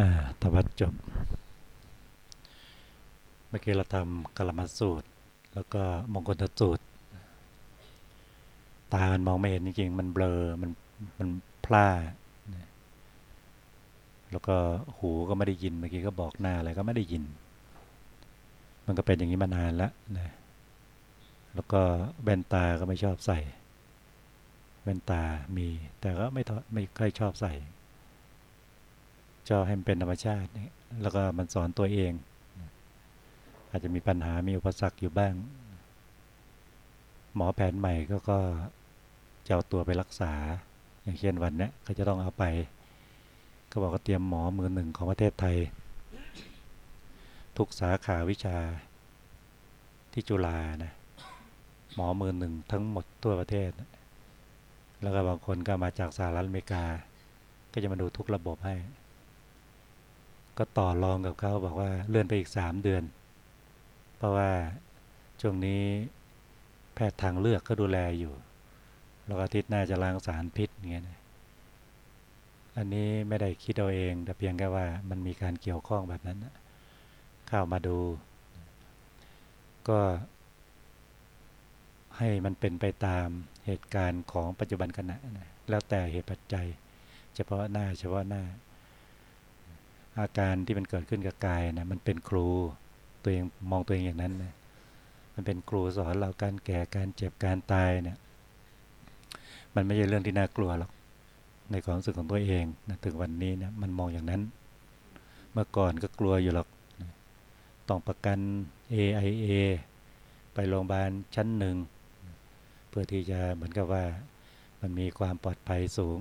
อาตวัดจบ เมื่อกี้เราทำกลมัสูตร แล้วก็มงคลสูตร ตามันมองไม่เห็นจริงๆ มันเบลอ มันมันพลาดแล้วก็หูก็ไม่ได้ยิน เมื่อกี้ก็บอกหน้าอะไรก็ไม่ได้ยิน มันก็เป็นอย่างนี้มานานแล้วนะแล้วก็แว่นตาก็ไม่ชอบใส่ แว่นตามี แต่ก็ไม่ไม่ค่อยชอบใส่ ชอบให้มันเป็นธรรมชาติแล้วก็มันสอนตัวเอง อาจจะมีปัญหามีอุปสรรคอยู่บ้าง หมอแผนใหม่ก็ก็จะเอาตัวไปรักษา อย่างเช่นวันนี้ก็จะต้องเอาไป ก็บอกว่าเตรียมหมอมือหนึ่งของประเทศไทย ทุกสาขาวิชาที่จุฬานะหมอมือหนึ่งทั้งหมดทั่วประเทศ แล้วก็บางคนก็มาจากสหรัฐอเมริกา ก็จะมาดูทุกระบบให้ ก็ต่อรองกับเขาบอกว่าเลื่อนไปอีกสามเดือน เพราะว่าช่วงนี้แพทย์ทางเลือกก็ดูแลอยู่แล้วอาทิตย์หน้าจะล้างสารพิษอย่างเงี้ยอันนี้ไม่ได้คิดเอาเอง แต่เพียงแค่ว่ามันมีการเกี่ยวข้องแบบนั้นเข้ามาดู ก็ให้มันเป็นไปตามเหตุการณ์ของปัจจุบันขณะนะแล้วแต่เหตุปัจจัย เฉพาะหน้าเฉพาะหน้า อาการที่มันเกิดขึ้นกับกายนะมันเป็นครูตัวเองมองตัวเองอย่างนั้นนะมันเป็นครูสอนเราการแก่การเจ็บการตายเนะี่ยมันไม่ใช่เรื่องที่น่ากลัวหรอกในความรู้สึกของตัวเองนะถึงวันนี้นะมันมองอย่างนั้น เมื่อก่อนก็กลัวอยู่หรอกต้องประกัน AIA ไปโรงพยาบาลชั้นหนึ่ง เพื่อที่จะเหมือนกับว่ามันมีความปลอดภัยสูง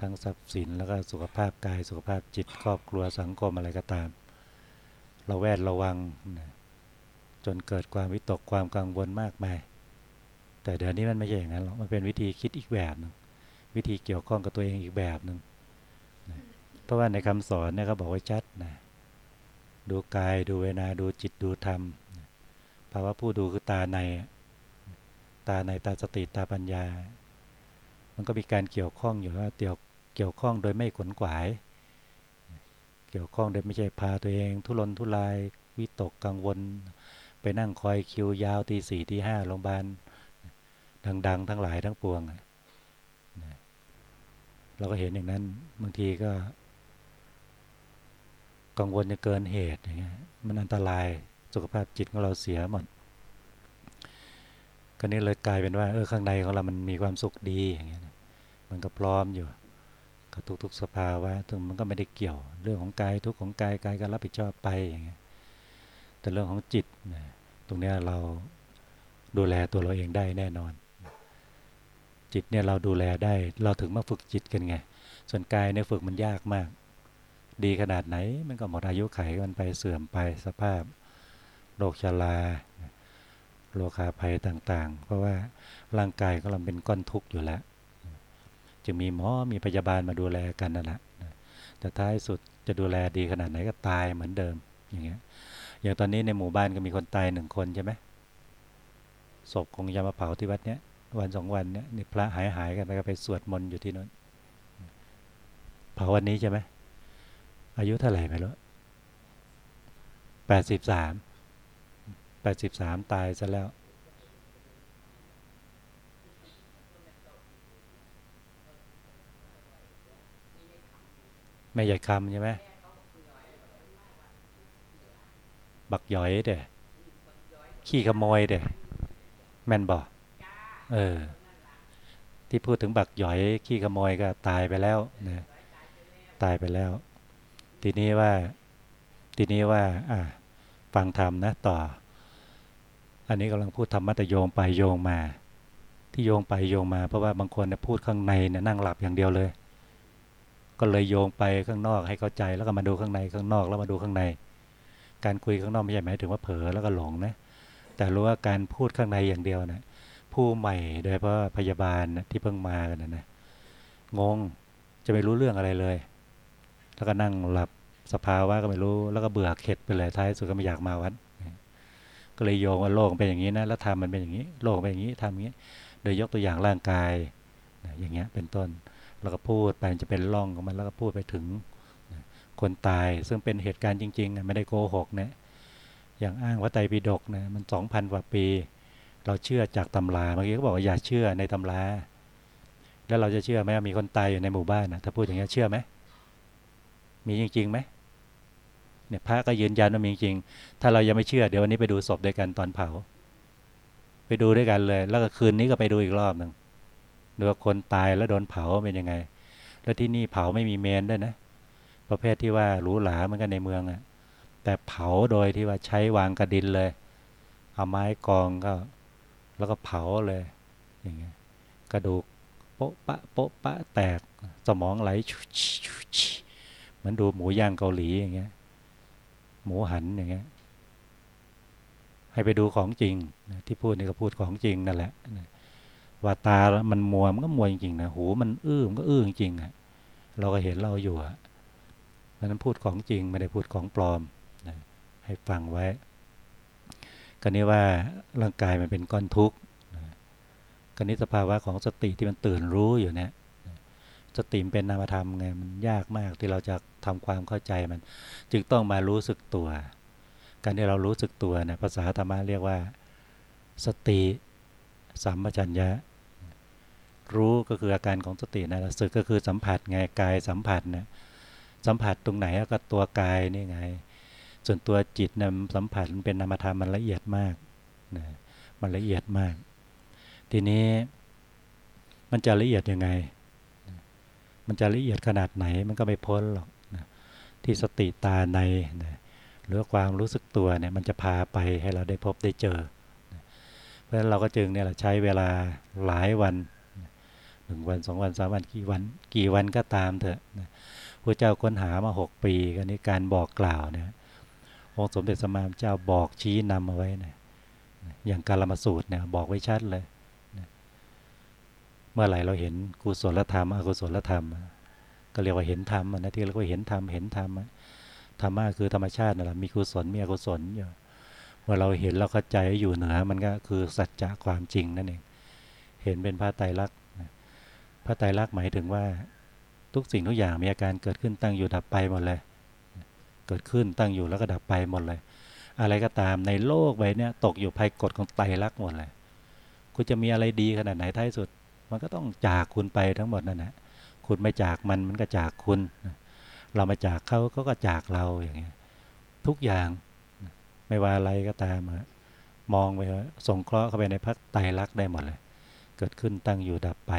ทั้งทรัพย์สินแล้วก็สุขภาพกายสุขภาพจิตครอบครัวสังคมอะไรก็ตาม เราแวดระวังจนเกิดความวิตกความกังวลมากมาย แต่เดี๋ยวนี้มันไม่ใช่อย่างนั้นหรอกมันเป็นวิธีคิดอีกแบบหนึ่งวิธีเกี่ยวข้องกับตัวเองอีกแบบหนึ่งเพราะว่าในคำสอนเนี่ยเขาบอกไว้ชัดนะดูกายดูเวนาดูจิตดูธรรมภาวะผู้ดูคือตาใน ตาในตาสติตาปัญญา มันก็มีการเกี่ยวข้องอยู่ว่าเกี่ยว เกี่ยวข้องโดยไม่ขนขวาย เกี่ยวข้องโดยไม่ใช่พาตัวเอง ทุรนทุรายวิตกกังวล ไปนั่งคอยคิวยาวตีสี่ตีห้าโรงพยาบาลดัง ๆ ทั้งหลายทั้งปวงเราก็เห็นอย่างนั้นบางทีก็กังวลจะเกินเหตุอย่างเงี้ยมันอันตรายสุขภาพจิตของเราเสียหมดก็นี้เลยกลายเป็นว่าเออข้างในของเรามันมีความสุขดีอย่างเงี้ยมันก็พร้อมอยู่ กับทุกๆสภาวะถึงมันก็ไม่ได้เกี่ยว เรื่องของกายทุกของกายกายก็รับผิดชอบไปอย่างเงี้ยแต่เรื่องของจิตนะตรงนี้เราดูแลตัวเราเองได้แน่นอน จิตเนี่ยเราดูแลได้เราถึงมาฝึกจิตกันไง ส่วนกายเนี่ยฝึกมันยากมาก ดีขนาดไหนมันก็หมดอายุไขมันไปเสื่อมไปสภาพโรคชราโรคาภัยต่างๆ เพราะว่าร่างกายก็เราเป็นก้อนทุกข์อยู่แล้ว จะมีหมอมีพยาบาลมาดูแลกันนั่นแหละแต่ท้ายสุดจะดูแลดีขนาดไหนก็ตายเหมือนเดิมอย่างเงี้ยอย่างตอนนี้ในหมู่บ้านก็มีคนตายหนึ่งคนใช่ไหมศพคงจะมาเผาที่วัดเนี้ยวันสองวันเนี้ยนี่พระหายหายกันไปก็ไปสวดมนต์อยู่ที่นู้นเผาวันนี้ใช่ไหมอายุเท่าไหร่ไม่รู้แปดสิบสามแปดสิบสามตายซะแล้ว แม่ใหญ่คำใช่ไหมบักย่อยเด้ขี้ขโมยเด้แม่นบอกเออ ที่พูดถึงบักหยอยขี้ขโมยก็ตายไปแล้วนะตายไปแล้ว ทีนี้ว่า ทีนี้ว่า อ่า ฟังธรรมนะต่อ อันนี้กำลังพูดธรรมะแต่โยงไปโยงมา ที่โยงไปโยงมา เพราะว่าบางคนเนี่ยพูดข้างในเนี่ยนั่งหลับอย่างเดียวเลย ก็เลยโยงไปข้างนอกให้เข้าใจแล้วก็มาดูข้างในข้างนอกแล้วมาดูข้างใน การคุยข้างนอกไม่ใช่หมายถึงว่าเผลอแล้วก็หลงนะแต่รู้ว่าการพูดข้างในอย่างเดียวนะผู้ใหม่โดยเพราะพยาบาลที่เพิ่งมากันนะนะงงจะไม่รู้เรื่องอะไรเลย แล้วก็นั่งหลับสภาวะก็ไม่รู้แล้วก็เบื่อเข็ดไปเลยท้ายสุดก็ไม่อยากมาวัดก็เลยโยงว่าโลกเป็นอย่างนี้นะแล้วทำมันเป็นอย่างนี้ โลกเป็นอย่างนี้ทำอย่างนี้ โดยยกตัวอย่างร่างกายอย่างเงี้ยเป็นต้น แล้วก็พูดไปจะเป็นร่องของมันแล้วก็พูดไปถึงคนตายซึ่งเป็นเหตุการณ์จริงๆไม่ได้โกหกนะอย่างอ้างว่าไตรปิฎกนะมันสองพันกว่าปี เราเชื่อจากตำราเมื่อกี้ก็บอกว่าอย่าเชื่อในตำราแล้วเราจะเชื่อไหมว่ามีคนตายอยู่ในหมู่บ้านนะถ้าพูดอย่างนี้เชื่อไหมมีจริงๆไหมเนี่ยพระก็ยืนยันว่ามีจริง ถ้าเรายังไม่เชื่อเดี๋ยววันนี้ไปดูศพด้วยกันตอนเผา ไปดูด้วยกันเลย แล้วก็คืนนี้ก็ไปดูอีกรอบหนึ่ง ดูว่าคนตายแล้วโดนเผาเป็นยังไง แล้วที่นี่เผาไม่มีเมนด้วยนะ ประเภทที่ว่าหรูหราเหมือนกันในเมืองอะแต่เผาโดยที่ว่าใช้วางกระดินเลย เอาไม้กองก็ แล้วก็เผาเลยอย่างเงี้ยกระดูกโป๊ะปะโป๊ะปะแตกสมองไหลเหมือนดูหมูย่างเกาหลีอย่างเงี้ย หมูหันอย่างเงี้ยให้ไปดูของจริงที่พูดนี่ก็พูดของจริงนั่นแหละ ว่าตามันมัวมันก็มัวจริงๆนะหูมันอื้อมันก็อื้อจริงๆอะเราก็เห็นเราอยู่อะเพราะนั้นพูดของจริงไม่ได้พูดของปลอมนะให้ฟังไว้ก็นี้ว่าร่างกายมันเป็นก้อนทุกข์ก็นี้สภาวะของสติที่มันตื่นรู้อยู่เนี่ยสติเป็นนามธรรมไงมันยากมากที่เราจะทำความเข้าใจมัน จึงต้องมารู้สึกตัว การที่เรารู้สึกตัวเนี่ยภาษาธรรมะเรียกว่า สติสัมปชัญญะ รู้ก็คืออาการของสตินะสึกก็คือสัมผัสไงกายสัมผัสนะสัมผัสตรงไหนก็ตัวกายนี่ไง ส่วนตัวจิตนะสัมผัสมันเป็นนามธรรมมันละเอียดมากนะมันละเอียดมาก ทีนี้มันจะละเอียดยังไง มันจะละเอียดขนาดไหนมันก็ไม่พ้นหรอกนะที่สติตาในนะหรือความรู้สึกตัวเนี่ยมันจะพาไปให้เราได้พบได้เจอ เพราะฉะนั้นเราก็จึงเนี่ยใช้เวลาหลายวัน หนึ่งวันสองวันสามวันกี่วันกี่วันก็ตามเถอะพระเจ้าค้นหามาหกปีกันนี้การบอกกล่าวเนี่ยองค์สมเด็จสมามเจ้าบอกชี้นำเอาไว้นะอย่างการละมาสูตรเนี่ยบอกไว้ชัดเลยเมื่อไหร่เราเห็นกุศลธรรมอกุศลธรรม ก็เรียกว่าเห็นธรรมนะที่เราก็เห็นธรรมเห็นธรรมธรรมะคือธรรมชาตินั่นแหละมีกุศลมีอกุศลอยู่เมื่อเราเห็นเราเข้าใจอยู่เหนือมันก็คือสัจจะความจริงนั่นเองเห็นเป็นพระไตรลักษณ์ ระไตรลักษณ์หมายถึงว่า ทุกสิ่งทุกอย่างมีอาการเกิดขึ้นตั้งอยู่ดับไปหมดเลย เกิดขึ้นตั้งอยู่แล้วก็ดับไปหมดเลย อะไรก็ตามในโลกใบนี้ตกอยู่ภายกฎของไตรลักษณ์หมดเลย คุณจะมีอะไรดีขนาดไหนท้ายสุด มันก็ต้องจากคุณไปทั้งหมดนั่นแหละคุณไม่จากมันมันก็จากคุณ เรามาจากเขาเขาก็จากเราอย่างเงี้ยทุกอย่างไม่ว่าอะไรก็ตามมองไปส่งเคราะห์เข้าไปในพักไตรลักษณ์ได้หมดเลย เกิดขึ้นตั้งอยู่ดับไป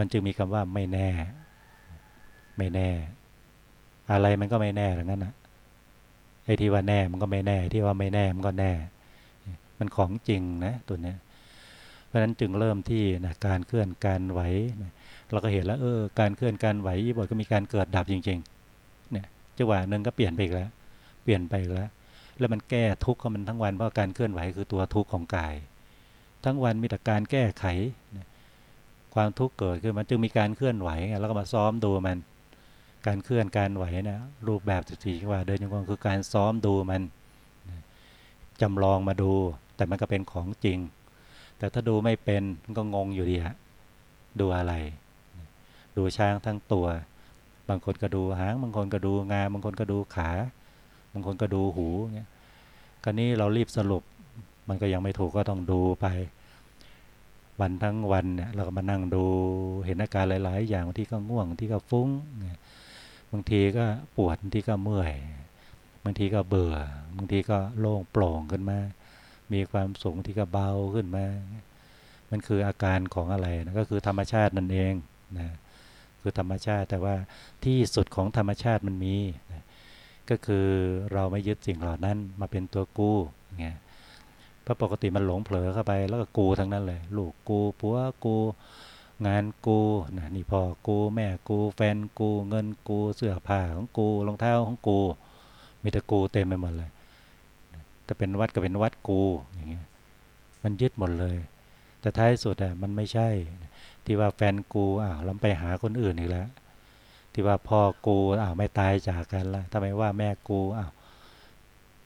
มันจึงมีคำว่าไม่แน่ ไม่แน่ อะไรมันก็ไม่แน่ดังนั้นนะไอ้ที่ว่าแน่มันก็ไม่แน่ ที่ว่าไม่แน่มันก็แน่ มันของจริงนะตัวเนี้ยเพราะฉะนั้นจึงเริ่มที่นะการเคลื่อนการไหวเราก็เห็นแล้วเออการเคลื่อนการไหวยี่บทก็มีการเกิดดับจริงๆเนี่ยจังหวะหนึ่งก็เปลี่ยนไปอีกแล้ว เปลี่ยนไปอีกแล้ว แล้วมันแก้ทุกข์ของมันทั้งวันเพราะการเคลื่อนไหวคือตัวทุกข์ของกาย ทั้งวันมีแต่การแก้ไข ความทุกข์เกิดขึ้นมันจึงมีการเคลื่อนไหวแล้วก็มาซ้อมดูมัน การเคลื่อนการไหวนะรูปแบบสี่ว่าเดินยังคงคือการซ้อมดูมันจำลองมาดู แต่มันก็เป็นของจริง แต่ถ้าดูไม่เป็นมันก็งงอยู่ดีฮะดูอะไร ดูช้างทั้งตัว บางคนก็ดูหางบางคนก็ดูงาบางคนก็ดูขา บางคนก็ดูหูเงี้ยคราวนี้เรารีบสรุป มันก็ยังไม่ถูกก็ต้องดูไป วันทั้งวันเนี่ยเราก็มานั่งดูเห็นอาการหลาย ๆ อย่างบางทีก็ง่วงบางทีก็ฟุ้งบางทีก็ปวดบางทีก็เมื่อยบางทีก็เบื่อบางทีก็โล่งโปร่งขึ้นมา มีความสูงที่ก็เบาขึ้นมา มันคืออาการของอะไรนะก็คือธรรมชาตินั่นเองนะคือธรรมชาติแต่ว่าที่สุดของธรรมชาติมันมีนะก็คือเราไม่ยึดสิ่งเหล่านั้นมาเป็นตัวกู้ไง เพราะปกติมันหลงเผลอเข้าไปแล้วก็กูทั้งนั้นเลย ลูกกูผัวกูงานกูนะนี่พ่อกูแม่กู แฟนกู เงินกูเสื้อผ้าของกูรองเท้าของกู มีแต่กูเต็มไปหมดเลยแต่เป็นวัดก็เป็นวัดกูอย่างเงี้ยมันยึดหมดเลย แต่ท้ายสุดอะมันไม่ใช่ ที่ว่าแฟนกูอ้าวเราไปหาคนอื่นอีกแล้ว ที่ว่าพ่อกูอ้าวไม่ตายจากกันละทำไมว่าแม่กูอ้าว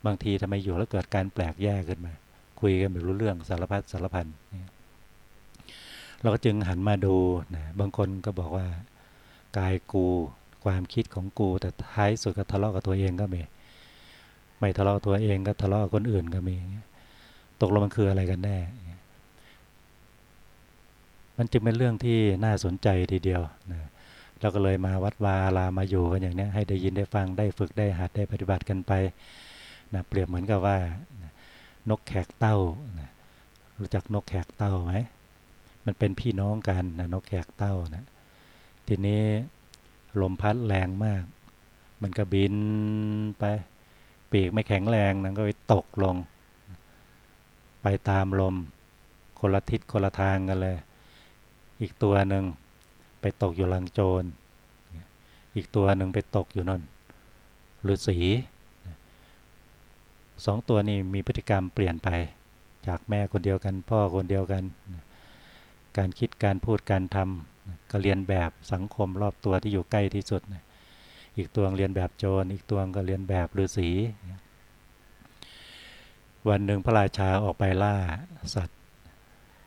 บางทีทำไมอยู่แล้วเกิดการแปลกแยกขึ้นมา คุยกันไม่รู้เรื่องสารพัดสารพันเราก็จึงหันมาดูนะบางคนก็บอกว่ากายกูความคิดของกูแต่ท้ายสุดก็ทะเลาะกับตัวเองก็มีไม่ทะเลาะตัวเองก็ทะเลาะกับคนอื่นก็มีตกลงมันคืออะไรกันแน่ มันจึงเป็นเรื่องที่น่าสนใจทีเดียวนะเราก็เลยมาวัดวาลามาอยู่กันอย่างนี้ให้ได้ยินได้ฟังได้ฝึกได้หัดได้ปฏิบัติกันไปนะเปรียบเหมือนกับว่า นกแขกเต้านะรู้จักนกแขกเต้าไหมมันเป็นพี่น้องกันนะนกแขกเต้านะทีนี้ลมพัดแรงมาก มันก็บินไปปีกไม่แข็งแรงนันก็ไปตกลง ไปตามลมคนละทิศคนละทางกันเลย อีกตัวหนึ่งไปตกอยู่ลังโจร อีกตัวหนึ่งไปตกอยู่นนฤาษี สองตัวนี้มีพฤติกรรมเปลี่ยนไป จากแม่คนเดียวกัน พ่อคนเดียวกัน การคิดการพูดการทำก็เรียนแบบสังคมรอบตัวที่อยู่ใกล้ที่สุด อีกตัวเรียนแบบโจรอีกตัวก็เรียนแบบฤาษีวันหนึ่งพระราชาออกไปล่าสัตว์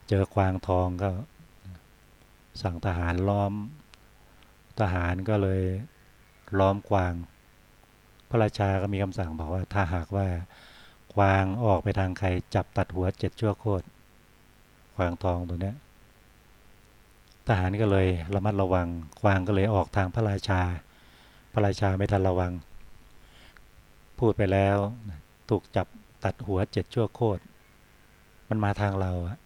เจอควางทองก็ สั่งทหารล้อม ทหารก็เลยล้อมกวาง พระราชาก็มีคำสั่งบอกว่าถ้าหากว่ากวางออกไปทางใครจับตัดหัวเจ็ดชั่วโคตรควางทองตัวเนี้ยทหารก็เลยระมัดระวังควางก็เลยออกทางพระราชา พระราชาไม่ทันระวัง พูดไปแล้วถูกจับตัดหัวเจ็ดชั่วโคตรมันมาทางเราอะ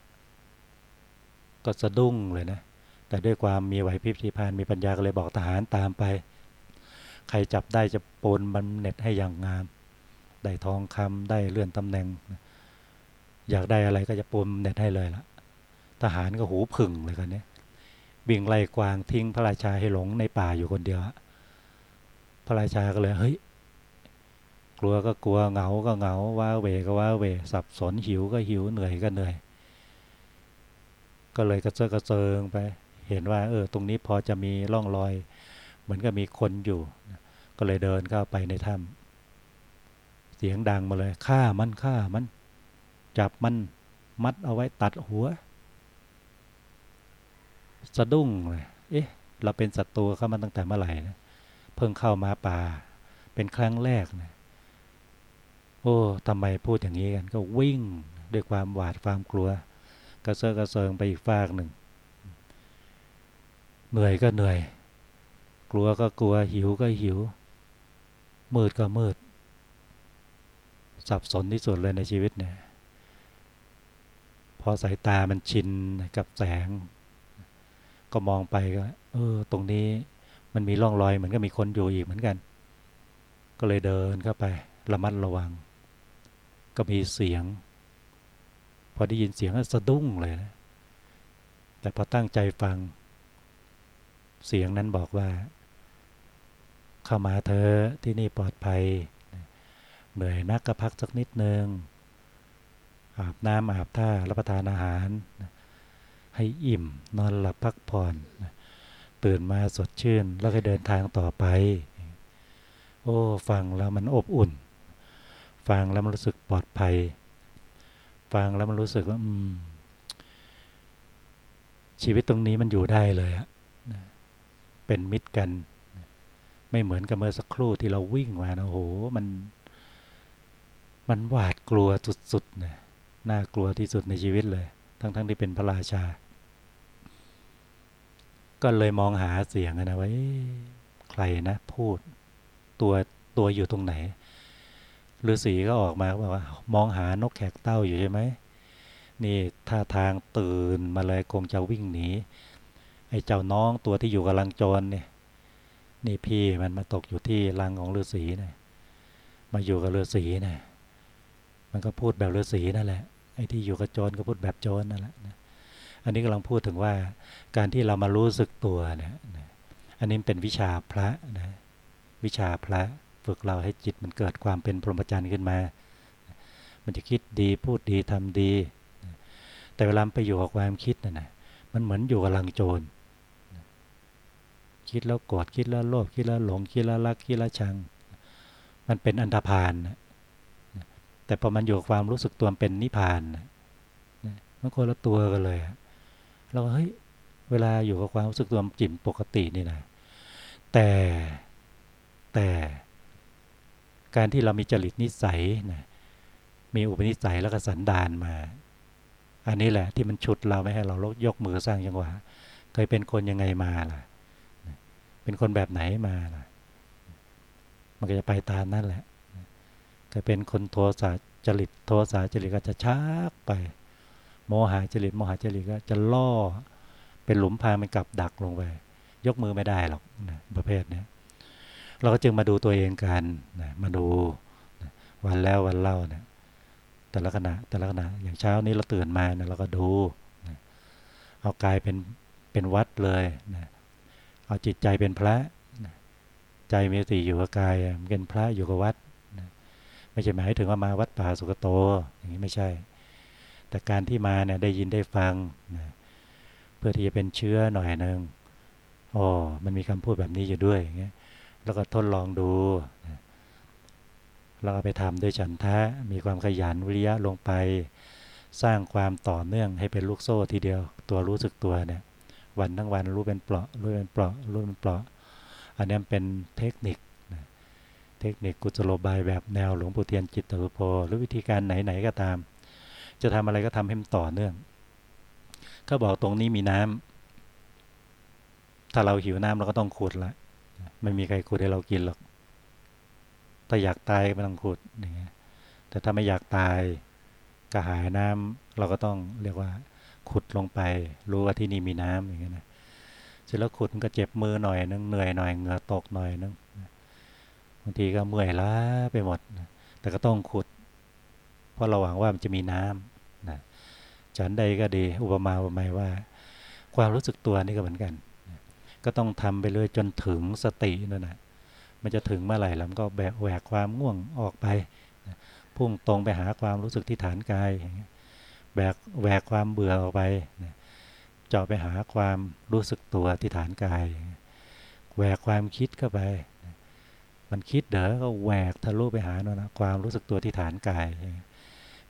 ก็สะดุ้งเลยนะ แต่ด้วยความมีไหวพริบที่พานมีปัญญาก็เลยบอกทหารตามไป ใครจับได้จะโปนบันเน็ตให้อย่างงาม ได้ทองคำได้เลื่อนตำแหน่ง อยากได้อะไรก็จะโปนเน็ตให้เลยละ่ะทหารก็หูผึ่งเลยกันเนี้ยวิ่งไล่กวางทิ้งพระราชาให้หลงในป่าอยู่คนเดียวพระราชาก็เลยเฮ้ยกลัวก็กลัวเหงาก็เหงาว้าเวก็ว้าเว สับสนหิวก็หิวเหนื่อยก็เหนื่อย ก็เลยกระเซาะกระเซิงไป เห็นว่า เออ ตรงนี้พอจะมีร่องรอย เหมือนกับมีคนอยู่ ก็เลยเดินเข้าไปในถ้ำเสียงดังมาเลยฆ่ามันฆ่ามัน จับมันมัดเอาไว้ตัดหัว สะดุ้งเลยเอ๊ะ เราเป็นศัตรูเข้ามาตั้งแต่เมื่อไหร่นะเพิ่งเข้ามาป่า เป็นครั้งแรกนะโอ้ทำไมพูดอย่างนี้กันก็วิ่งด้วยความหวาดความกลัว กระเซาะกระเซิงไปอีกฟากหนึ่ง เหนื่อยก็เหนื่อย กลัวก็กลัวหิวก็หิว มืดก็มืด สับสนที่สุดเลยในชีวิตเนี่ยพอสายตามันชินกับแสง ก็มองไปก็เออ ตรงนี้มันมีร่องรอยเหมือนกับมีคนอยู่อีกเหมือนกัน ก็เลยเดินเข้าไป ระมัดระวัง ก็มีเสียง พอได้ยินเสียงก็สะดุ้งเลยนะแต่พอตั้งใจฟัง เสียงนั้นบอกว่า เข้ามาเธอที่นี่ปลอดภัย เหนื่อยนักก็พักสักนิดนึง อาบน้ำอาบท่ารับประทานอาหาร ให้อิ่มนอนหลับพักผ่อนตื่นมาสดชื่นแล้วก็เดินทางต่อไป โอ้ฟังแล้วมันอบอุ่น ฟังแล้วมันรู้สึกปลอดภัย ฟังแล้วมันรู้สึกว่าชีวิตตรงนี้มันอยู่ได้เลยอะเป็นมิตรกัน ไม่เหมือนกับเมื่อสักครู่ที่เราวิ่งมานะโอ้โหมัน มันหวาดกลัวสุดๆนะน่ากลัวที่สุดในชีวิตเลย ทั้งๆทที่เป็นพระราชา ก็เลยมองหาเสียงนะว่าใครนะ พูดตัวตัวอยู่ตรงไหนฤาษีก็ออกมาบอกว่า มองหานกแขกเต้าอยู่ใช่ไหมนี่ท่าทางตื่นมาเลยคงจะวิ่งหนีไอ้เจ้าน้องตัวที่อยู่กับลังโจรเนี่ย นี่พี่มันมาตกอยู่ที่รังของฤาษีเนี่ยมาอยู่กับฤาษีเนี่ยมันก็พูดแบบฤาษีนั่นแหละไอ้ที่อยู่กับโจรก็พูดแบบโจรนั่นแหละอันนี้กำลังพูดถึงว่าการที่เรามารู้สึกตัวเนี่ยอันนี้เป็นวิชาพระนะวิชาพระฝึกเราให้จิตมันเกิดความเป็นพรหมจรรย์ขึ้นมา มันจะคิดดีพูดดีทำดี แต่เวลาไปอยู่กับความคิดน่ะนะมันเหมือนอยู่กับลังโจร คิดแล้วโกรธคิดแล้วโลภคิดแล้วหลงคิดแล้วรักคิดแล้วชัง มันเป็นอันธพาลนะแต่พอมันอยู่กับความรู้สึกตัวเป็นนิพพานนะมันคนละตัวกันเลยเราเฮ้ยเวลาอยู่กับความรู้สึกตัวจิตปกตินี่นะแต่แต่การที่เรามีจริตนิสัยนะมีอุปนิสัยแล้วก็สันดานมา อันนี้แหละที่มันฉุดเราไม่ให้เราลยกมือสร้างจังหวะเคยเป็นคนยังไงมาล่ะ เป็นคนแบบไหนมาล่ะมันก็จะไปตามนั่นแหละเคยเป็นคนโทสะจริตโทสะจริตก็จะชักไป โมหะจริตโมหะจริตก็จะล่อ เป็นหลุมพรางมันกลับดักลงไป ยกมือไม่ได้หรอกนะประเภทนี้เราก็จึงมาดูตัวเองกันนะมาดูนะวันแล้ววันเล่าเนะแต่ละขณะแต่ละขณะอย่างเช้านี้เราตื่นมาเนะเราก็ดูนะเอากายเป็นเป็นวัดเลยนะ เอาจิตใจเป็นพระใจมีสติอยู่กับกายเป็นพระอยู่กับวัดไม่ใช่หมายถึงว่ามาวัดป่าสุกโต อย่างนี้ไม่ใช่ แต่การที่มาเนี่ยได้ยินได้ฟังนะเพื่อที่จะเป็นเชื้อหน่อยหนึ่งอ๋อมันมีคำพูดแบบนี้อยู่ด้วยอย่างเงี้ยแล้วก็ทดลองดูเราก็ไปทำด้วยฉันทะมีความขยันวิริยะลงไป สร้างความต่อเนื่องให้เป็นลูกโซ่ทีเดียว ตัวรู้สึกตัวเนี่ย วันทั้งวันรู้เป็นเปลาะรู้เป็นเปลาะรู้เป็นเปลาะ อันนี้เป็นเทคนิคเทคนิคกุศโลบายแบบแนวหลวงปู่เทียนจิตตสุโภหรือวิธีการไหนๆก็ตาม จะทำอะไรก็ทำให้มันต่อเนื่อง ก็บอกตรงนี้มีน้ำถ้าเราหิวน้ำเราก็ต้องขุดละไม่มีใครขุดให้เรากินหรอกถ้าอยากตายไม่ต้องขุดอย่างเงี้ยแต่ถ้าไม่อยากตายกระหายน้ำเราก็ต้องเรียกว่า ขุดลงไป รู้ว่าที่นี่มีน้ำอย่างเงี้ยนะเสร็จแล้วขุดมันก็เจ็บมือหน่อยนึงเหนื่อยหน่อยเหงื่อตกหน่อยนึงบางทีก็เมื่อยล้าไปหมดแต่ก็ต้องขุด เพราะเราหวังว่ามันจะมีน้ำนะฉันใดก็ดี อุปมาอุปไมยว่า ความรู้สึกตัวนี่ก็เหมือนกันก็ต้องทำไปเลยจนถึงสตินั่นแหะมันจะถึงเมื่อไหร่แล้วมันก็แบกแหวกความง่วงออกไป พุ่งตรงไปหาความรู้สึกที่ฐานกาย แบกแหวกความเบื่อออกไปเจาะไปหาความรู้สึกตัวที่ฐานกายแหวกความคิดเข้าไป มันคิดเด๋อก็แหวกทะลุไปหานะความรู้สึกตัวที่ฐานกาย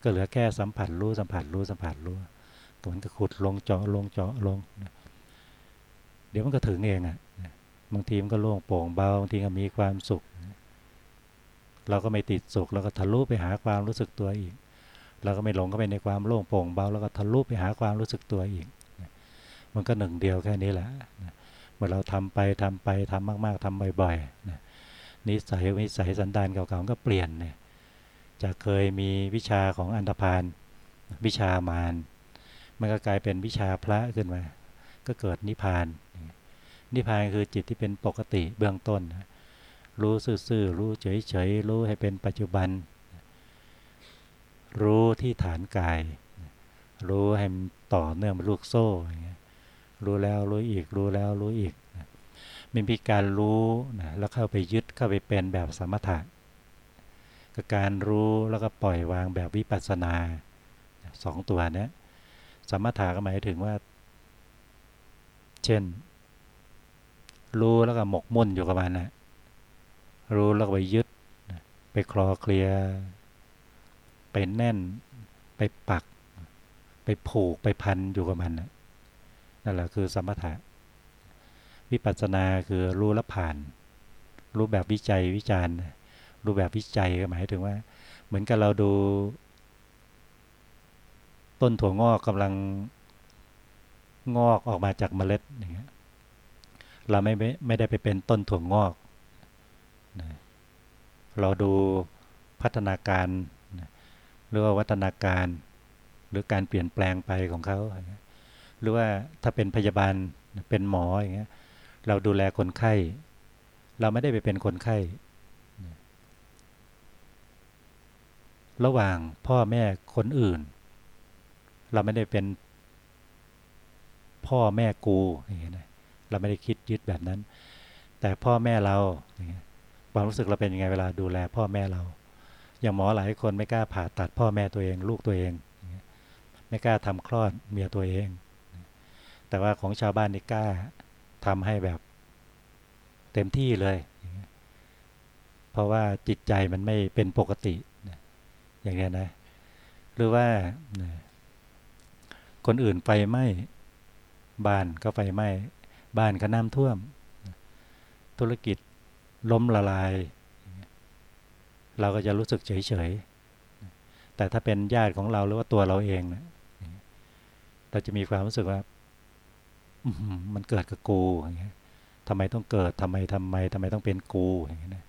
ก็เหลือแค่สัมผัสรู้สัมผัสรู้สัมผัสรู้มันก็ขุดลงเจาะลงเจาะลง เดี๋ยวมันก็ถึงเองอะ่ะบางทีมันก็โล่งโปร่งเบาบางทีก็มีความสุข เราก็ไม่ติดสุขเราก็ทะลุไปหาความรู้สึกตัวอีก เราก็ไม่หลงก็ไปในความโล่งโปร่งเบาแล้วก็ทะลุไปหาความรู้สึกตัวอีก มันก็หนึ่งเดียวแค่นี้แหละเมื่อเราทำไปทำไปทำมาก ๆทำบ่อยๆนิสัยนิสัยสันดานเก่าๆก็เปลี่ยนเนี่ยจะเคยมีวิชาของอันธพาลวิชามารมันก็กลายเป็นวิชาพระขึ้นมา ก็เกิดนิพพาน นิพพานคือจิตที่เป็นปกติเบื้องต้น รู้ซื่อๆรู้เฉยๆรู้ให้เป็นปัจจุบัน รู้ที่ฐานกาย รู้ให้มันต่อเนื่องเป็นลูกโซ่อย่างเงี้ยรู้แล้วรู้อีกรู้แล้วรู้อีกมันมีการรู้นะแล้วเข้าไปยึดเข้าไปเป็นแบบสมถะกับการรู้แล้วก็ปล่อยวางแบบวิปัสสนาสองตัวนี้สมถะก็หมายถึงว่า เช่น รู้แล้วก็หมกมุ่นอยู่กับมันนะรู้แล้วก็ไปยึด ไปคลอเคลีย ไปแน่น ไปปัก ไปผูกไปพันอยู่กับมันนั่นแหละคือสมถะ วิปัสสนาคือรู้แล้วผ่าน รู้แบบวิจัยวิจารณ์รู้แบบวิจัยก็หมายถึงว่า เหมือนกับเราดู ต้นถั่วงอกกำลังงอกออกมาจากเมล็ดอย่างเงี้ยเราไม่ไม่ได้ไปเป็นต้นถั่วงอก เราดูพัฒนาการ หรือว่าวัฒนาการ หรือการเปลี่ยนแปลงไปของเขา หรือว่าถ้าเป็นพยาบาลเป็นหมออย่างเงี้ยเราดูแลคนไข้ เราไม่ได้ไปเป็นคนไข้ ระหว่างพ่อแม่คนอื่น เราไม่ได้เป็นพ่อแม่กูอย่างเงี้ยเราไม่ได้คิดยึดแบบนั้น แต่พ่อแม่เราความรู้สึกเราเป็นยังไงเวลาดูแลพ่อแม่เรา อย่างหมอหลายคนไม่กล้าผ่าตัดพ่อแม่ตัวเอง ลูกตัวเอง ไม่กล้าทำคลอดเมียตัวเอง แต่ว่าของชาวบ้านนี่กล้าทำให้แบบเต็มที่เลย เพราะว่าจิตใจมันไม่เป็นปกติ อย่างนี้นะ หรือว่าคนอื่นไฟไหม้บ้านก็ไฟไหม้บ้านก็น้ำท่วม ธุรกิจล้มละลาย เราก็จะรู้สึกเฉยๆแต่ถ้าเป็นญาติของเราหรือว่าตัวเราเองเนะเราจะมีความรู้สึกว่ามันเกิดกับกูอย่างเงี้ยทำไมต้องเกิดทำไมทำไมทำไมต้องเป็นกูอย่างเงี้ย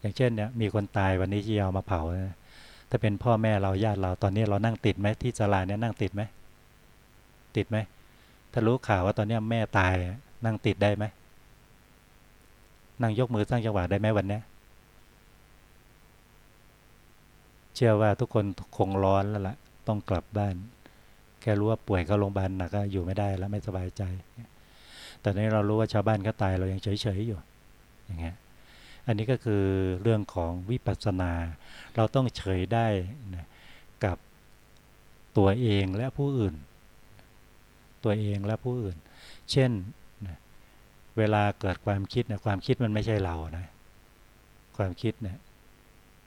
อย่างเช่นเนี่ยมีคนตายวันนี้ที่เอามาเผานะถ้าเป็นพ่อแม่เราญาติเราตอนนี้เรานั่งติดไหมที่ศาลาเนี่ยนั่งติดไหมติดไหมถ้ารู้ข่าวว่าตอนนี้แม่ตายนั่งติดได้ไหมนั่งยกมือสร้างจังหวะได้ไหมวันนี้ เชื่อว่าทุกคนคงร้อนแล้วละ่ะ ต้องกลับบ้าน แค่รู้ว่าป่วยเข้าโรงพยาบาลหนักก็อยู่ไม่ได้แล้วไม่สบายใจ แต่นี้เรารู้ว่าชาวบ้านก็ตายเรายังเฉยๆอยู่ อย่างเงี้ย อันนี้ก็คือเรื่องของวิปัสสนา เราต้องเฉยได้นะกับตัวเองและผู้อื่น ตัวเองและผู้อื่น เช่นนะเวลาเกิดความคิดนะความคิดมันไม่ใช่เรานะ ความคิดเนะี่ย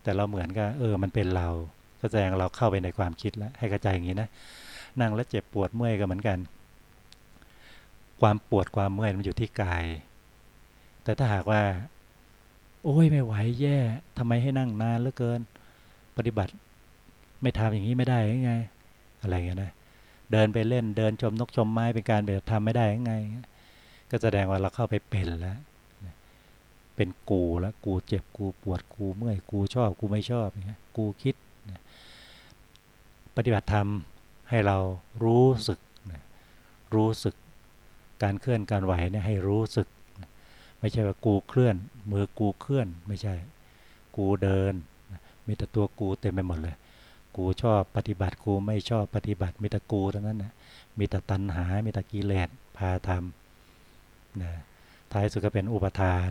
แต่เราเหมือนกับเออ มันเป็นเราก็แสดงเราเข้าไปในความคิดแล้วให้กระจายอย่างนี้นะนั่งแล้วเจ็บปวดเมื่อยก็เหมือนกัน ความปวดความเมื่อยมันอยู่ที่กาย แต่ถ้าหากว่า โอ้ยไม่ไหวแย่ทำไมให้นั่งนานเหลือเกิน ปฏิบัติไม่ทำอย่างนี้ไม่ได้ยังไง อะไรเงี้ยนะเดินไปเล่นเดินชมนกชมไม้เป็นการแบบทำไม่ได้ยังไง ก็แสดงว่าเราเข้าไปเป็นแล้ว เป็นกูแล้วกูเจ็บกูปวดกูเมื่อยกูชอบกูไม่ชอบอย่างเงี้ยกูคิดปฏิบัติธรรมให้เรารู้สึกรู้สึกการเคลื่อนการไหวเนี่ยให้รู้สึก ไม่ใช่ว่ากูเคลื่อนมือกูเคลื่อนไม่ใช่ กูเดิน มีแต่ตัวกูเต็มไปหมดเลย กูชอบปฏิบัติกูไม่ชอบปฏิบัติมีแต่กูทั้งนั้นนะมีแต่ตัณหา มีแต่กิเลสพาทำนะท้ายสุดก็เป็นอุปทาน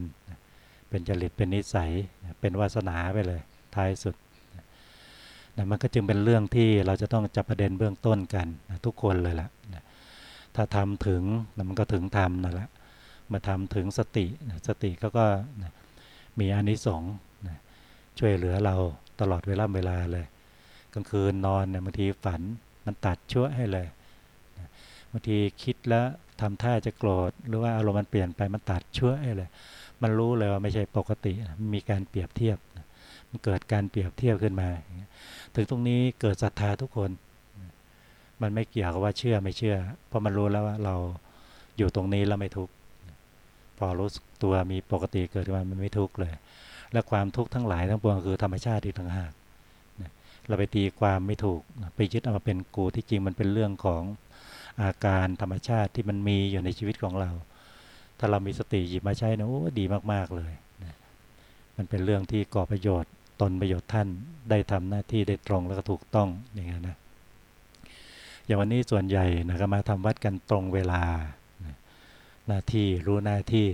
เป็นจริตเป็นนิสัยเป็นวาสนาไปเลยท้ายสุดนะมันก็จึงเป็นเรื่องที่เราจะต้องจับประเด็นเบื้องต้นกันนะทุกคนเลยละนะถ้าทำถึงนะมันก็ถึงทำนั่นแหละมาทำถึงสติสติก็ก็มีอานิสงส์ช่วยเหลือเราตลอดเวลาเวลาเลยกลางคืนนอนเนี่ยบางทีฝันมันตัดชั่วให้เลยบางทีคิดแล้วทำท่าจะโกรธหรือว่าอารมณ์มันเปลี่ยนไปมันตัดชั่วให้เลย มันรู้เลยว่าไม่ใช่ปกติมีการเปรียบเทียบ มันเกิดการเปรียบเทียบขึ้นมา ถึงตรงนี้เกิดศรัทธาทุกคน มันไม่เกี่ยวกับว่าเชื่อไม่เชื่อ เพราะมันรู้แล้วว่าเราอยู่ตรงนี้แล้วไม่ทุกข์พอรู้ตัวมีปกติเกิดขึ้นมามันไม่ทุกข์เลย และความทุกข์ทั้งหลายทั้งปวงคือธรรมชาติที่ต่างหากเราไปตีความไม่ถูกไปยึดเอามาเป็นกูที่จริงมันเป็นเรื่องของอาการธรรมชาติที่มันมีอยู่ในชีวิตของเรา ถ้าเรามีสติหยิบมาใช้นะโอ้ดีมาก ๆ เลยนะมันเป็นเรื่องที่ก่อประโยชน์ตนประโยชน์ท่านได้ทำหน้าที่ได้ตรงแล้วก็ถูกต้องอย่างนี้นะอย่างวันนี้ส่วนใหญ่นะก็มาทำวัดกันตรงเวลาหน้าที่รู้หน้าที่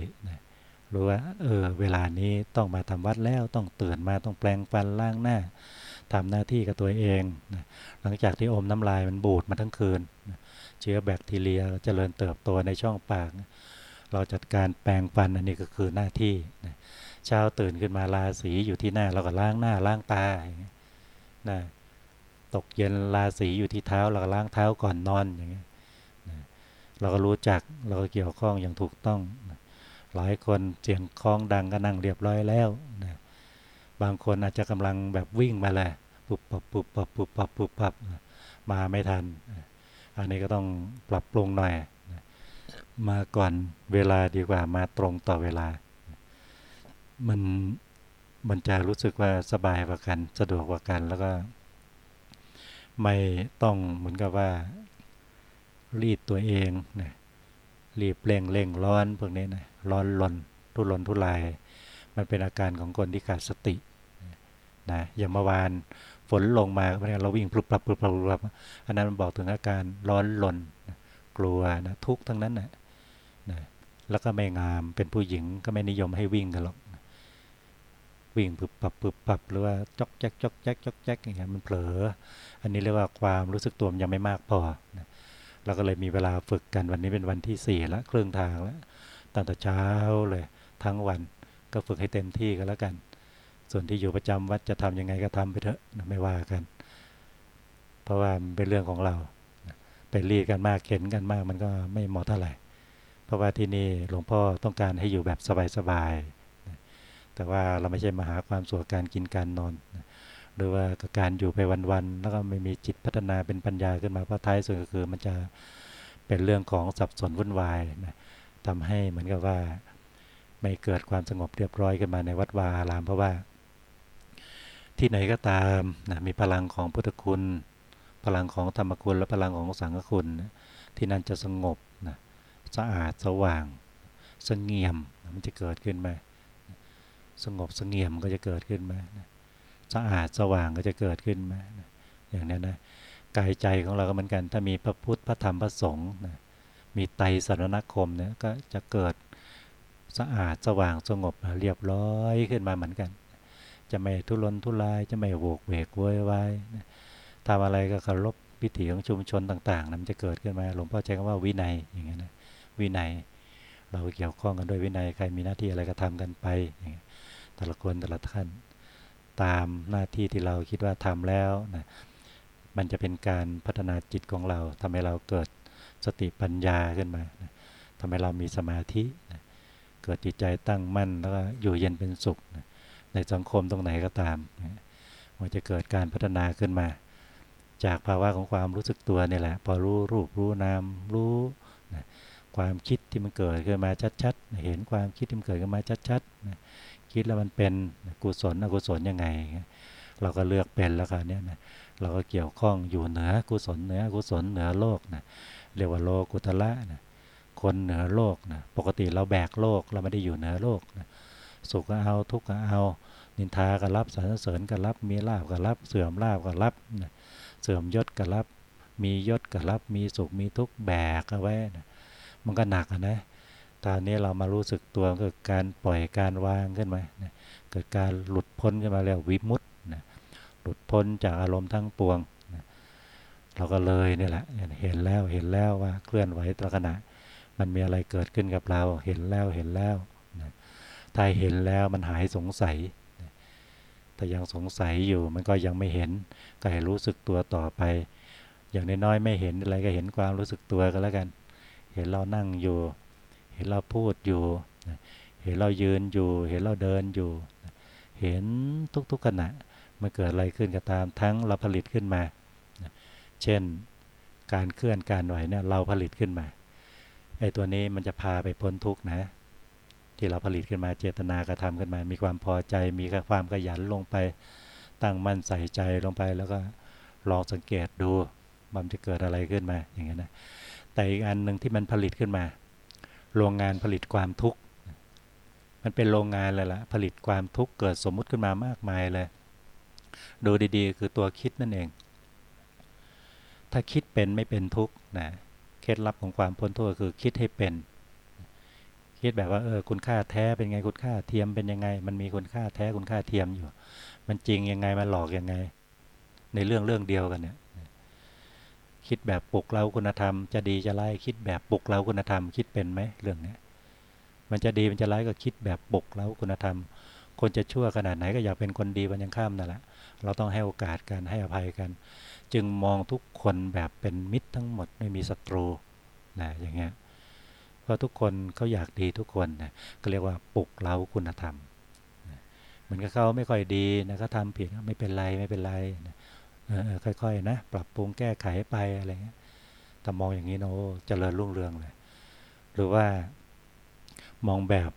รู้ว่าเออเวลานี้ต้องมาทำวัดแล้วต้องตื่นมาต้องแปลงฟันล้างหน้าทำหน้าที่กับตัวเองหลังจากที่อมน้ำลายมันบูดมาทั้งคืนเชื้อแบคทีเรียเจริญเติบโตในช่องปาก เราจัดการแปลงฟันอันนี้ก็คือหน้าที่เช้าตื่นขึ้นมาลาสีอยู่ที่หน้าเราก็ล้างหน้าล้างตานะตกเย็นลาสีอยู่ที่เท้าเราก็ล้างเท้าก่อนนอนอย่างเงี้ยเราก็รู้จักเราก็เกี่ยวข้องอย่างถูกต้องหลายคนเสียงคล้องดังก็นั่งเรียบร้อยแล้วนะบางคนอาจจะกำลังแบบวิ่งมาเลยปุบปับปุบปับปุบปับปุบปับมาไม่ทัน อันนี้ก็ต้องปรับปรุงหน่อย มาก่อนเวลาดีกว่ามาตรงต่อเวลา มันมันจะรู้สึกว่าสบายกว่ากันสะดวกกว่ากันแล้วก็ ไม่ต้องเหมือนกับว่า รีดตัวเองนะรีบเร่งเร่งร้อนพวกนี้นะร้อนลนทุรนทุราย มันเป็นอาการของคนที่ขาดสตินะอย่างเมื่อวานฝนลงมาเราวิ่งปลุกปรับปลุกปรับอันนั้นมันบอกถึงอาการร้อนลนกลัวนะทุกทั้งนั้นนะนะ แล้วก็ไม่งาม เป็นผู้หญิงก็ไม่นิยมให้วิ่งกันหรอก วิ่งปึบปับปึบปับหรือว่าจอกแจ๊กจอกแจ๊กจอกแจ๊กอย่างเงี้ยมันเผลอ อันนี้เรียกว่าความรู้สึกตัวมันยังไม่มากพอนะเราก็เลยมีเวลาฝึกกันวันนี้เป็นวันที่สี่ล้วครึ่งทางแล้วตั้งแต่เช้าเลย ทั้งวันก็ฝึกให้เต็มที่กันแล้วกัน ส่วนที่อยู่ประจำวัดจะทํำยังไงก็ทำไปเถอะไม่ว่ากัน เพราะว่าเป็นเรื่องของเราไปรีดกันมากเข็นกันมากมันก็ไม่เหมาะเท่าไหร่ เพราะว่าที่นี่หลวงพ่อต้องการให้อยู่แบบสบายๆ แต่ว่าเราไม่ใช่มาหาความสุขการกินการนอน หรือว่าการอยู่ไปวันๆ แล้วก็ไม่มีจิตพัฒนาเป็นปัญญาขึ้นมา เพราะท้ายสุดก็คือมันจะเป็นเรื่องของสับสนวุ่นวายนะทำให้เหมือนกับว่าไม่เกิดความสงบเรียบร้อยขึ้นมาในวัดวาอาราม เพราะว่า ที่ไหนก็ตามนะมีพลังของพุทธคุณ พลังของธรรมคุณและพลังของสังฆคุณ ที่นั่นจะสงบ สะอาดสว่างสงเงียมมันจะเกิดขึ้นมาสงบสงเงียมก็จะเกิดขึ้นมาสะอาดสว่างก็จะเกิดขึ้นมาอย่างนี้นะกายใจของเราก็เหมือนกัน ถ้ามีพระพุทธพระธรรมพระสงฆ์นะมีไตรสรณคมเนี่ยก็จะเกิดสะอาดสว่างสงบเรียบร้อยขึ้นมาเหมือนกัน จะไม่ทุรนทุรายจะไม่โวกเวกโวยวายทำอะไรก็เคารพพิถีของชุมชนต่างๆนั้นจะเกิดขึ้นมาหลวงพ่อใช้คำว่าวินัยอย่างเงี้ยนะ วินัย เราเกี่ยวข้องกันด้วยวินัยใครมีหน้าที่อะไรก็ทำกันไปอย่างนี้แต่ละคนแต่ละท่าน ตามหน้าที่ที่เราคิดว่าทำแล้วนะมันจะเป็นการพัฒนาจิตของเราทำให้เราเกิดสติปัญญาขึ้นมานะทำให้เรามีสมาธินะเกิดจิตใจตั้งมั่นแล้วก็อยู่เย็นเป็นสุขนะในสังคมตรงไหนก็ตามนะมันจะเกิดการพัฒนาขึ้นมา จากภาวะของความรู้สึกตัวนี่แหละ พอรู้รูปรู้นามรู้ ความคิดที่มันเกิดขึ้นมาชัดๆ เห็นความคิดที่มันเกิดขึ้นมาชัดๆ คิดแล้วมันเป็นกุศลอกุศลยังไง เราก็เลือกเป็นแล้วค่ะเนี่ยนะเราก็เกี่ยวข้องอยู่เหนือกุศลเหนือกุศลเหนือโลกนะเรียกว่าโลกุตละนะคนเหนือโลกนะปกติเราแบกโลกเราไม่ได้อยู่เหนือโลกนะสุขก็เอาทุกข์ก็เอา นินทาก็รับสรรเสริญก็รับมีลาบก็รับ เสื่อมลาบก็รับนะเสื่อมยศก็รับ มียศก็รับ มีสุขมีทุกข์แบกเอาไว้นะ มันก็หนักนะตอนนี้เรามารู้สึกตัวเกิดการปล่อยการวางขึ้นมาเกิดการหลุดพ้นขึ้นมาแล้ววิมุตต์หลุดพ้นจากอารมณ์ทั้งปวงเราก็เลยนี่แหละเห็นแล้วเห็นแล้วว่าเคลื่อนไหวตระขณะ มันมีอะไรเกิดขึ้นกับเราเห็นแล้วเห็นแล้วถ้าเห็นแล้วมันหายสงสัยแต่ยังสงสัยอยู่มันก็ยังไม่เห็นก็ให้รู้สึกตัวต่อไป อย่างน้อยๆไม่เห็นอะไรก็เห็นความรู้สึกตัวก็แล้วกัน เห็นเรานั่งอยู่ เห็นเราพูดอยู่ เห็นเรายืนอยู่ เห็นเราเดินอยู่ เห็นทุกๆขณะมันเกิดอะไรขึ้นก็ตามทั้งเราผลิตขึ้นมา เช่นการเคลื่อนการไหวเนี่ยเราผลิตขึ้นมาไอ้ตัวนี้มันจะพาไปพ้นทุกข์นะ ที่เราผลิตขึ้นมาเจตนากระทำขึ้นมา มีความพอใจ มีความขยันลงไป ตั้งมั่นใส่ใจลงไปแล้วก็ลองสังเกตดูมันจะเกิดอะไรขึ้นมาอย่างเงี้ยนะ แต่อีกอันหนึ่งที่มันผลิตขึ้นมา โรงงานผลิตความทุกข์ มันเป็นโรงงานเลยละ่ะผลิตความทุกข์เกิดสมมุติขึ้นมามากมายเลย ดูดีๆ คือตัวคิดนั่นเอง ถ้าคิดเป็นไม่เป็นทุกข์นะเคล็ดลับของความพ้นทุกข์คือคิดให้เป็น คิดแบบว่าเออคุณค่าแท้เป็นไงคุณค่าเทียมเป็นยังไง มันมีคุณค่าแท้คุณค่าเทียมอยู่ มันจริงยังไงมันหลอกยังไง ในเรื่องเรื่องเดียวกันเนี่ย คิดแบบปลุกเราคุณธรรม จะดีจะร้ายคิดแบบปลุกเราคุณธรรม คิดเป็นไหมเรื่องนี้มันจะดีมันจะร้ายก็คิดแบบปลุกเราคุณธรรม คนจะชั่วขนาดไหนก็อยากเป็นคนดีวันยังข้ามนั่นแหละเราต้องให้โอกาสกันให้อภัยกัน จึงมองทุกคนแบบเป็นมิตรทั้งหมดไม่มีศัตรูนะอย่างเงี้ยเพราะทุกคนเขาอยากดีทุกคนนะก็เรียกว่าปลุกเราคุณธรรมเหมือนกับเขาไม่ค่อยดีนะเขาทำผิดไม่เป็นไรไม่เป็นไรนะ ค่อยๆนะปรับปรุงแก้ไขไปอะไรเงี้ยถ้ามองอย่างนี้โน้เจริญรุ่งเรืองเลย หรือว่ามองแบบ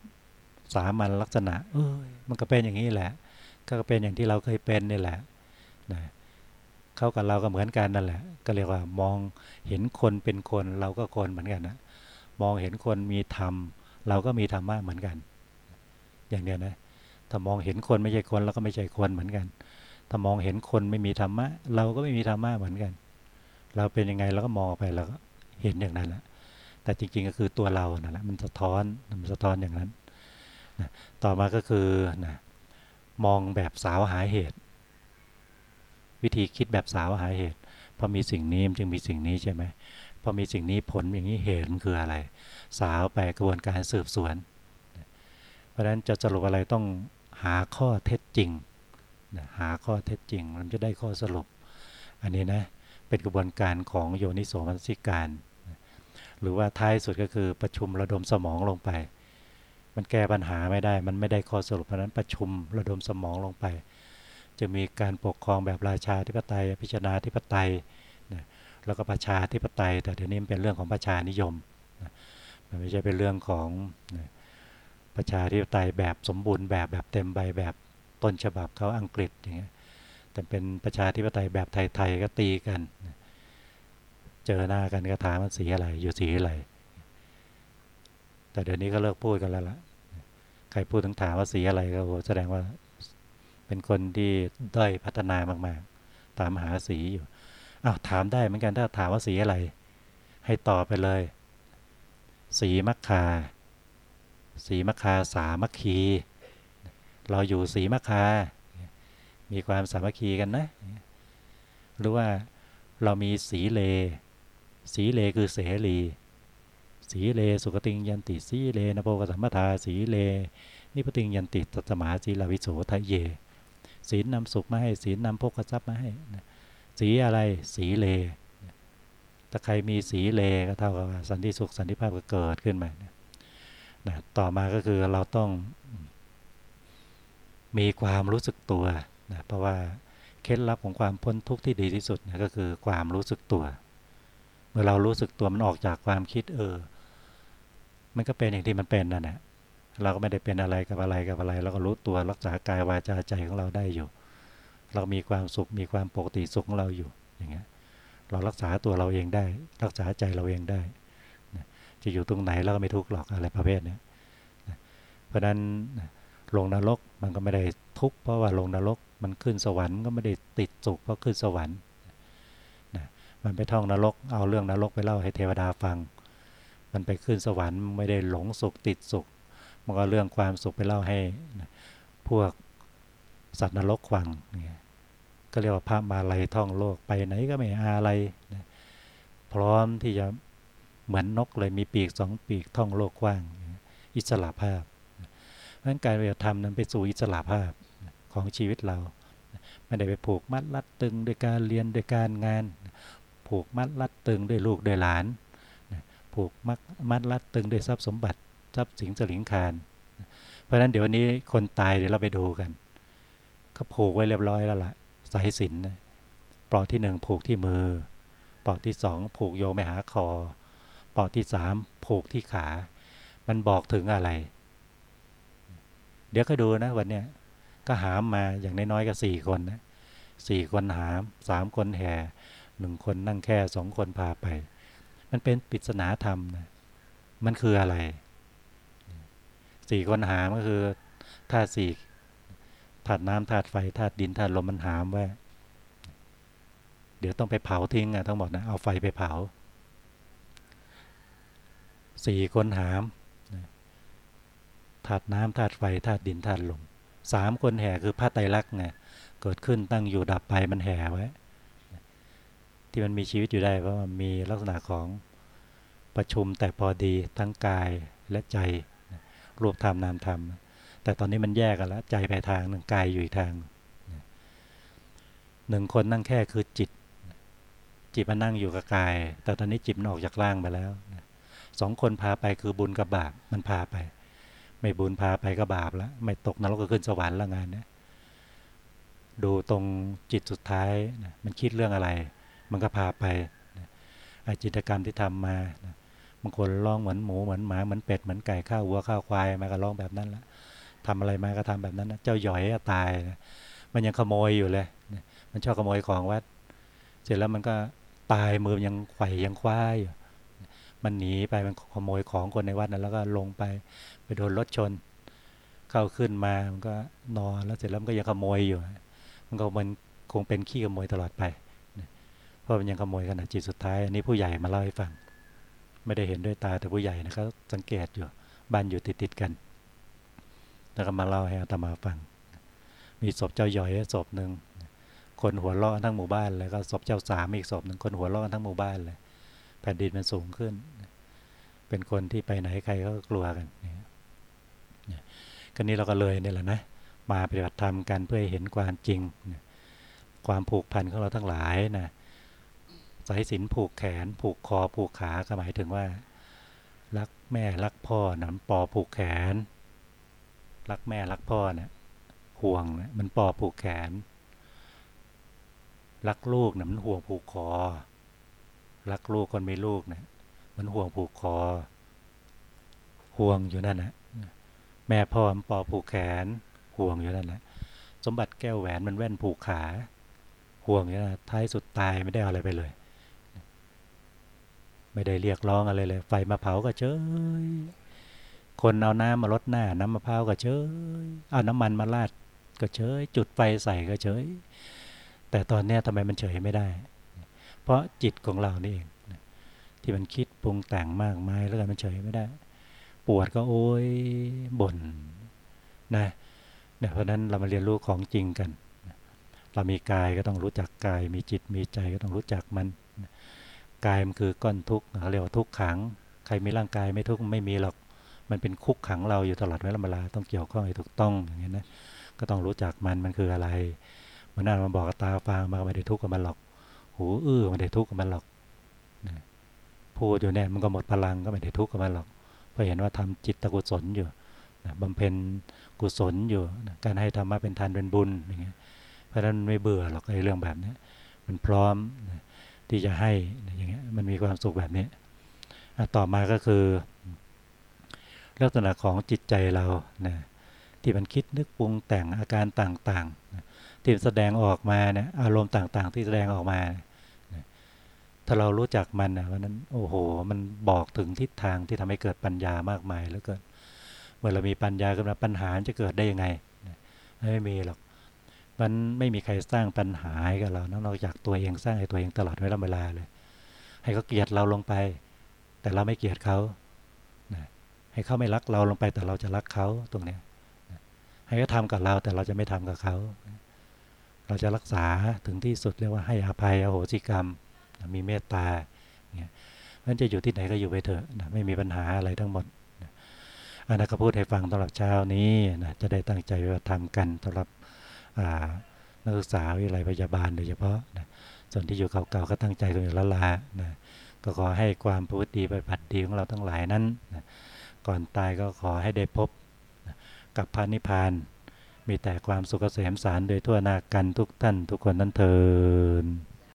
สามัญลักษณะ เอ้ยมันก็เป็นอย่างนี้แหละ ก็เป็นอย่างที่เราเคยเป็นนี่แหละนะเข้ากับเราก็เหมือนกันนั่นแหละ ก็เรียกว่ามองเห็นคนเป็นคนเราก็คนเหมือนกันนะมองเห็นคนมีธรรม เราก็มีธรรมะเหมือนกัน อย่างเดียวนะถ้ามองเห็นคนไม่ใช่คนเราก็ไม่ใช่คนเหมือนกัน ถ้ามองเห็นคนไม่มีธรรมะ เราก็ไม่มีธรรมะเหมือนกัน เราเป็นยังไงเราก็มองไปเราก็เห็นอย่างนั้นแหละแต่จริงๆก็คือตัวเรานั่นแหละมันสะท้อนมันสะท้อนอย่างนั้นนะต่อมาก็คือนะมองแบบสาวหาเหตุ วิธีคิดแบบสาวหาเหตุพอมีสิ่งนี้มันจึงมีสิ่งนี้ใช่ไหมพอมีสิ่งนี้ผลอย่างนี้เหตุมันคืออะไร สาวไปกระบวนการสืบสวน เพราะฉะนั้นจะสรุปอะไรต้องหาข้อเท็จจริง หาข้อเท็จจริงมันจะได้ข้อสรุป อันนี้นะเป็นกระบวนการของโยนิโสมนสิการ หรือว่าท้ายสุดก็คือประชุมระดมสมองลงไป มันแก้ปัญหาไม่ได้ มันไม่ได้ข้อสรุปเพราะนั้นประชุมระดมสมองลงไป จะมีการปกครองแบบราชาธิปไตย พิจารณาธิปไตยนะแล้วก็ประชาธิปไตย แต่เดี๋ยวนี้เป็นเรื่องของประชานิยมนะมันไม่ใช่เป็นเรื่องของนะประชาธิปไตยแบบสมบูรณ์แบบแบบเต็มใบแบบ ต้นฉบับเขาอังกฤษอย่างเงี้ยแต่เป็นประชาธิปไตยแบบไทยๆก็ตีกัน เจอหน้ากันก็ถามว่าสีอะไร อยู่สีอะไร แต่เดี๋ยวนี้ก็เลิกพูดกันแล้วล่ะ ใครพูดถึงถามว่าสีอะไรก็โหแสดงว่าเป็นคนที่ด้อยพัฒนามากๆ ตามหาสีอยู่อ้าวถามได้เหมือนกันถ้าถามว่าสีอะไร ให้ตอบไปเลย สีมัคคา สีมัคคาสามัคคี เราอยู่สีมัคคา มีความสามัคคีกันนะ หรือว่าเรามีสีเล สีเลคือเสรี สีเลสุกติงยันติสีเลนโปกสัมมทาสีเล นิพติงยันติตัตมาสีลาวิโสทะเย ศีลนำสุขมาให้ ศีลนำพกทรัพย์มาให้ สีอะไร สีเล ถ้าใครมีสีเลก็เท่ากับสันติสุขสันติภาพก็เกิดขึ้นมานะต่อมาก็คือเราต้อง มีความรู้สึกตัวนะเพราะว่าเคล็ดลับของความพ้นทุกข์ที่ดีที่สุดนะก็คือความรู้สึกตัว เมื่อเรารู้สึกตัวมันออกจากความคิดเออ มันก็เป็นอย่างที่มันเป็นนั่นแหละเราก็ไม่ได้เป็นอะไรกับอะไรกับอะไร เราก็รู้ตัวรักษากายวาจาใจของเราได้อยู่ เรามีความสุขมีความปกติสุขของเราอยู่อย่างเงี้ยเรารักษาตัวเราเองได้ รักษาใจเราเองได้จะอยู่ตรงไหนเราก็ไม่ทุกข์หรอกอะไรประเภทนี้เพราะฉะนั้น ลงนรกมันก็ไม่ได้ทุกข์เพราะว่าลงนรก มันขึ้นสวรรค์ก็ไม่ได้ติดสุขเพราะขึ้นสวรรค์นะมันไปท่องนรก เอาเรื่องนรกไปเล่าให้เทวดาฟัง มันไปขึ้นสวรรค์ไม่ได้หลงสุขติดสุข มันก็เรื่องความสุขไปเล่าให้พวกสัตว์นรกฟังเนี่ยก็เรียกว่าพระมาลัยท่องโลกไปไหนก็ไม่อาอะไรนะพร้อมที่จะเหมือนนกเลยมีปีกสองปีกท่องโลกกว้าง อิสระภาพ เพราะการปฏิบัติธรรมนั้นไปสู่อิสระภาพของชีวิตเรา ไม่ได้ไปผูกมัดรัดตึงด้วยการเรียนด้วยการงาน ผูกมัดรัดตึงด้วยลูกด้วยหลาน ผูกมัดมัดรัดตึงด้วยทรัพย์สมบัติทรัพย์สินสลิงคาร เพราะฉะนั้นเดี๋ยววันนี้คนตายเดี๋ยวเราไปดูกันเขาผูกไว้เรียบร้อยแล้วล่ะสายสินปลอกที่หนึ่งผูกที่มือปลอกที่สองผูกโยมไปหาคอปลอกที่สามผูกที่ขา มันบอกถึงอะไร เดี๋ยวก็ดูนะวันเนี้ยก็หามมาอย่างน้อยๆก็สี่คนนะสี่คนหามสามคนแห่หนึ่งคนนั่งแค่สองคนพาไป มันเป็นปริศนาธรรมนะมันคืออะไรสี่คนหามก็คือธาตุสี่ธาตุน้ำธาตุไฟธาตุดินธาตุลมมันหามไว้เดี๋ยวต้องไปเผาทิ้งอะทั้งหมดนะเอาไฟไปเผาสี่คนหาม ธาตุน้ำธาตุไฟธาตุดินธาตุลมสามคนแห่คือพระไตรลักษณ์ไงเกิดขึ้นตั้งอยู่ดับไปมันแห่ไว้ ที่มันมีชีวิตอยู่ได้เพราะมันมีลักษณะของประชุมแต่พอดีทั้งกายและใจรูปธรรมนามธรรม แต่ตอนนี้มันแยกกันแล้วใจไปทางหนึ่งกายอยู่อีกทางหนึ่งคนนั่งแค่คือจิต จิตมันนั่งอยู่กับกาย แต่ตอนนี้จิตมันออกจากร่างไปแล้วสองคนพาไปคือบุญกับบาปมันพาไป ไม่บุญพาไปก็บาปแล้วไม่ตกนรกก็ขึ้นสวรรค์ละงานเนี้ดูตรงจิตสุดท้ายนะมันคิดเรื่องอะไร มันก็พาไปนะจิตกรรมที่ทำมานะบางคนร้องเหมือนหมูเหมือนหมาเหมือนเป็ดเหมือนไก่ข้าววัวข้าวควายมาก็ร้องแบบนั้นละทำอะไรมาก็ทำแบบนั้นนะเจ้าหย่อยตายนะมันยังขโมยอยู่เลยนะมันชอบขโมยของวัด เสร็จแล้วมันก็ตายมือยังไขว่ยังคว้าอยู่ มันหนีไปมันขโมยของคนในวัดนั้นแล้วก็ลงไปไปโดนรถชน เข้าขึ้นมามันก็นอนแล้วเสร็จแล้วมันก็ยังขโมยอยู่ มันก็มันคงเป็นขี้ขโมยตลอดไปเพราะมันยังขโมยขณะจิตสุดท้ายอันนี้ผู้ใหญ่มาเล่าให้ฟัง ไม่ได้เห็นด้วยตาแต่ผู้ใหญ่นะเขาสังเกตอยู่บ้านอยู่ติดติดกัน แล้วก็มาเล่าให้อาตมาฟัง มีศพเจ้าหย่อยศพหนึ่งคนหัวเราะทั้งหมู่บ้านเลยก็ศพเจ้าสามอีกศพหนึ่งคนหัวเราะทั้งหมู่บ้านเลย แผ่นดินมันสูงขึ้น เป็นคนที่ไปไหนใครก็กลัวกันเนี่ยกันนี้เราก็เลยเนี่ยแหละนะ มาปฏิบัติธรรมกันเพื่อเห็นความจริง ความผูกพันของเราทั้งหลายนะสายสินผูกแขน ผูกคอผูกขาก็หมายถึงว่า รักแม่รักพ่อนะมันปอผูกแขน รักแม่รักพ่อเนะี่ยห่วงนะมันปอผูกแขน รักลูกนะมันห่วงผูกคอ รักลูกคนมีลูกนะมันห่วงผูกคอ ห่วงอยู่นั่นนะแม่พ่อมันปอผูกแขน ห่วงอยู่นั่นนะสมบัติแก้วแหวนมันแว่นผูกขา ห่วงอยู่นะท้ายสุดตายไม่ได้อะไรไปเลย ไม่ได้เรียกร้องอะไรเลย ไฟมาเผาก็เฉยคนเอาน้ำมาลดหน้า น้ำมะพร้าวก็เฉยเอาน้ำมันมาราดก็เฉยจุดไฟใส่ก็เฉยแต่ตอนนี้ทำไมมันเฉยไม่ได้ เพราะจิตของเรานี่เองที่มันคิดปรุงแต่งมากมายแล้วกันมันเฉยไม่ได้ ปวดก็โอ้ยบ่นนะเนี่ยเพราะนั้นเรามาเรียนรู้ของจริงกัน เรามีกายก็ต้องรู้จักกาย มีจิตมีใจก็ต้องรู้จักมัน กายมันคือก้อนทุกข์เขาเรียกว่าทุกขัง ใครมีร่างกายไม่ทุกข์ไม่มีหรอก มันเป็นคุกขังเราอยู่ตลอดเวลาต้องเกี่ยวข้องให้ถูกต้องอย่างเงี้ยนะ ก็ต้องรู้จักมันมันคืออะไร มันน่ามาบอกตาฟังมาไม่ได้ทุกข์กับมันหรอก หูอื้อไม่ได้ทุกข์กับมันหรอกพูดอยู่เนี่ยมันก็หมดพลังก็ไม่ได้ทุกข์กับมันหรอกเพราะเห็นว่าทำจิตตกุศลอยู่บำเพ็ญกุศลอยู่การให้ธรรมะเป็นทานเป็นบุญอย่างเงี้ยเพราะฉะนั้นไม่เบื่อหรอกไอ้เรื่องแบบนี้มันพร้อมที่จะให้อย่างเงี้ยมันมีความสุขแบบนี้ต่อมาก็คือ ลักษณะของจิตใจเรานะ ที่มันคิดนึกปรุงแต่งอาการต่างๆที่แสดงออกมาเนี่ยอารมณ์ต่างๆ ที่แสดงออกมา ถ้าเรารู้จักมันนะวันนั้นโอ้โห มันบอกถึงทิศทางที่ทำให้เกิดปัญญามากมายแล้วเกิดเมื่อเรามีปัญญาขึ้นมาปัญหาจะเกิดได้ยังไงไม่มีหรอกมันไม่มีใครสร้างปัญหาให้กับเรานอกจากตัวเองสร้างให้ตัวเองตลอดเวลาเลย ให้เขาเกลียดเราลงไป แต่เราไม่เกลียดเขาให้เขาไม่รักเราลงไปแต่เราจะรักเขาตรงเนี้ย ให้เขาทำกับเราแต่เราจะไม่ทำกับเขา เราจะรักษาถึงที่สุดเรียกว่าให้อภัยอโหสิกรรม มีเมตตาเนี่ยมันจะอยู่ที่ไหนก็อยู่ไปเถอะนะไม่มีปัญหาอะไรทั้งหมดอันนั้นก็พูดให้ฟังสำหรับเช้านี้นะจะได้ตั้งใจว่าทำกันสำหรับนักศึกษาวิทยาลัยพยาบาลโดยเฉพาะนะส่วนที่อยู่เก่าๆก็ตั้งใจกันอยู่ละลานะก็ขอให้ความพูดดีไปผัดดีของเราทั้งหลายนั้นนะก่อนตายก็ขอให้ได้พบ กับพานิพพานมีแต่ความสุขเกษมสารโดยทั่วหน้ากันทุกท่านทุกคนนั้นเทิน